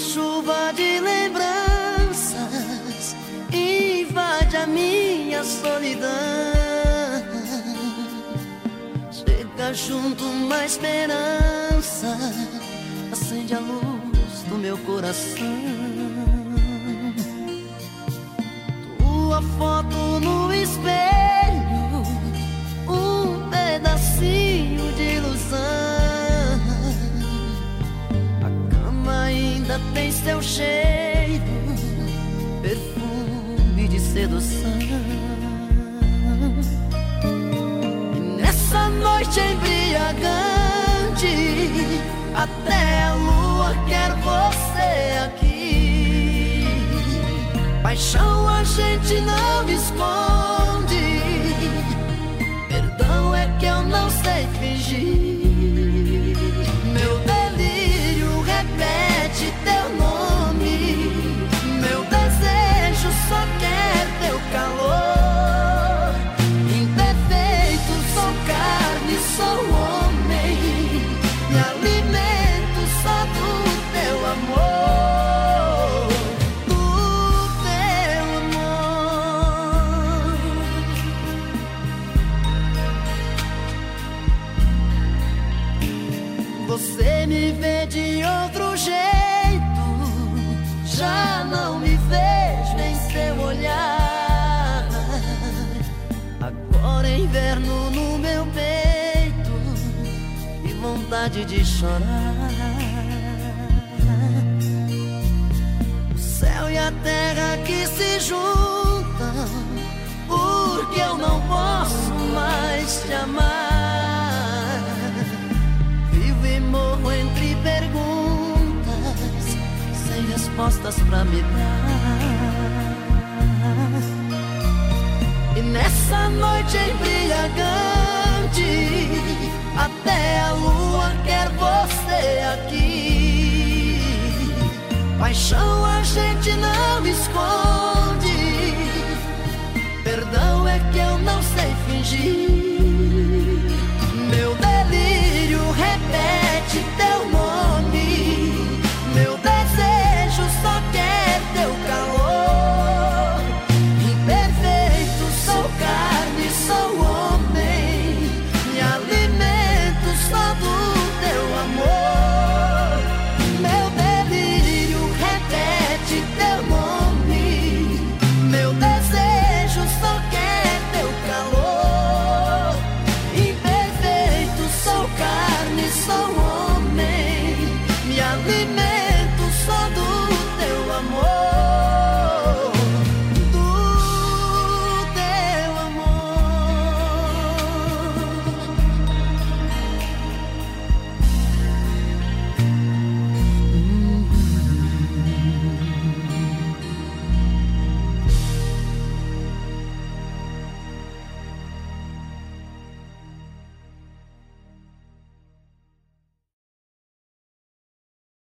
Chuva de lembranças invade a minha solidão. Chega junto uma esperança, acende a luz do meu coração. Tua foto no espelho tem seu cheiro, perfume de sedução. E nessa noite embriagante, até a lua quer você aqui. Paixão a gente não Me alimento só do teu amor. Do teu amor. Você me vê de outro jeito, já não me vejo vontade de chorar. O céu e a terra que se juntam, porque eu não posso mais te amar. Vivo e morro entre perguntas, sem respostas pra me dar. E nessa noite embriagante, aqui. Paixão a gente não.